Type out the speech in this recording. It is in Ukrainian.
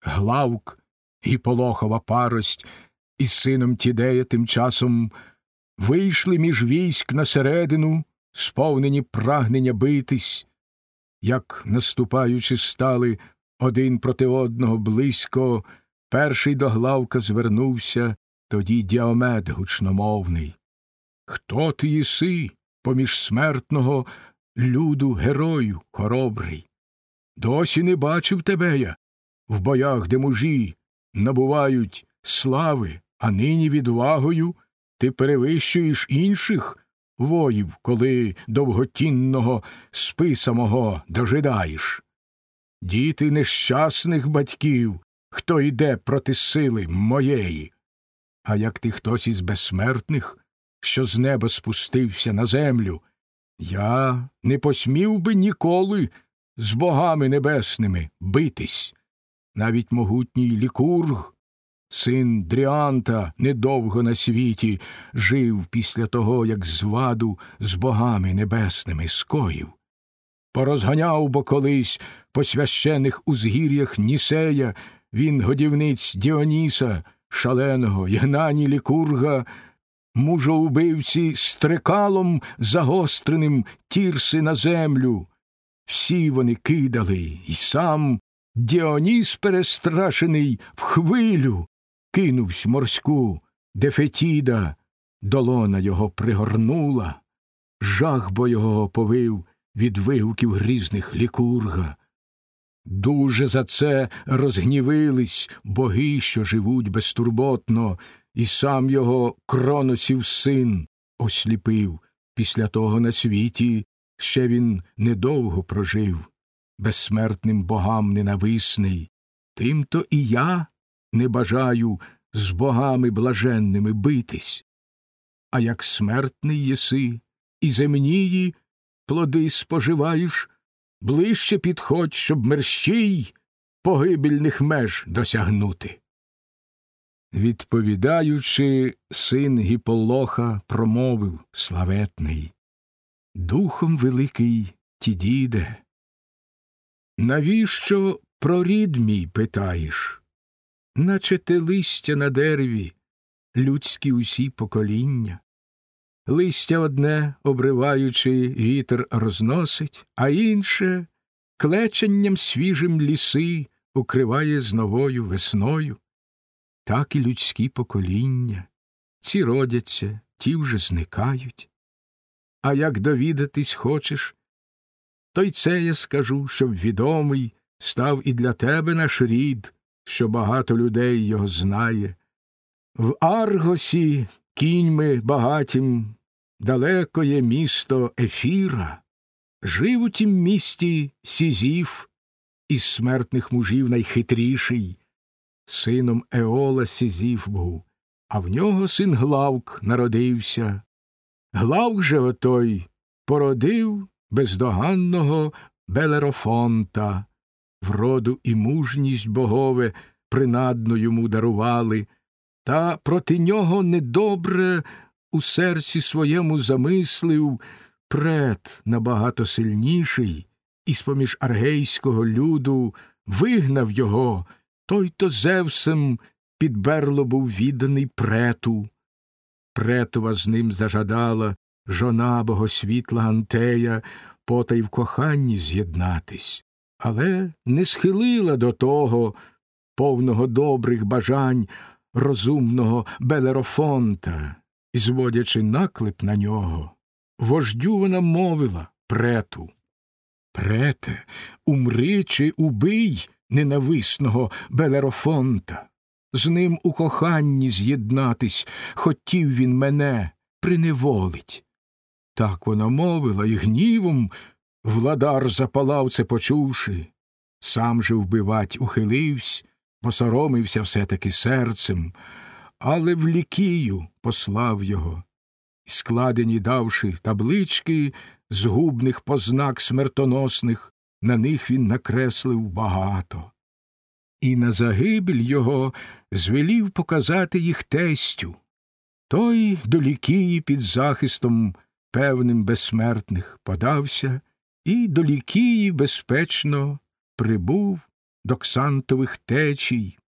Главк і Полохова парость із сином Тідея тим часом вийшли між військ на середину, сповнені прагнення битись, як, наступаючи, стали один проти одного близько, перший до главка звернувся, тоді діомед гучномовний. Хто ти єси, поміж смертного люду герою хоробрий? Досі не бачив тебе я в боях, де мужі набувають слави, а нині відвагою ти перевищуєш інших воїв, коли довготінного списа мого дожидаєш. Діти нещасних батьків, хто йде проти сили моєї. А як ти хтось із безсмертних, що з неба спустився на землю, я не посмів би ніколи з богами небесними битись. Навіть могутній лікург, син Дріанта, недовго на світі жив після того, як зваду з богами небесними скоїв. Порозганяв бо колись по священих узгір'ях Нісея він годівниць Діоніса, шаленого, ягнані лікурга, мужоубивці стрекалом загостреним тірси на землю. Всі вони кидали, і сам Діоніс перестрашений в хвилю кинувсь морську, де Фетіда долона його пригорнула, жах бо його повив від вигуків грізних лікурга. Дуже за це розгнівились боги, що живуть безтурботно, і сам його кроносів син осліпив. Після того на світі ще він недовго прожив, безсмертним богам ненависний. Тимто і я не бажаю з богами блаженними битись. А як смертний єси, і земнії плоди споживаєш, ближче підходь, щоб мерщій погибельних меж досягнути. Відповідаючи, син Гіполоха промовив славетний Духом великий ті діде. Навіщо про рід мій питаєш? Наче те листя на дереві, людські усі покоління. Листя одне, обриваючи, вітер розносить, а інше клеченням свіжим ліси укриває з новою весною. Так і людські покоління, ці родяться, ті вже зникають. А як довідатись хочеш, то й це я скажу, щоб відомий став і для тебе наш рід, що багато людей його знає. В Аргосі кіньми багатім далеко є місто Ефіра, жив у тім місті Сізів, із смертних мужів найхитріший, сином Еола Сізів був, а в нього син Главк народився. Главк же отой породив бездоганного Белерофонта, вроду і мужність богове принадно йому дарували, та проти нього недобре у серці своєму замислив пред набагато сильніший, і з поміж аргейського люду вигнав його, той то Зевсем під берло був відданий прету. Претова з ним зажадала жона богосвітла Антея, потай в коханні з'єднатись, але не схилила до того повного добрих бажань розумного Белерофонта, зводячи наклеп на нього. Вождю вона мовила прету. Прете, умри чи убий ненависного Белерофонта. З ним у коханні з'єднатись хотів він мене приневолить. Так вона мовила, і гнівом владар запалав це почувши. Сам же вбивать ухиливсь, посоромився все таки серцем, але в лікію послав його, складені давши таблички згубних познак смертоносних, на них він накреслив багато. І на загибель його звелів показати їх тестю. Той до лікії під захистом певним безсмертних подався і до лікії безпечно прибув до ксантових течій,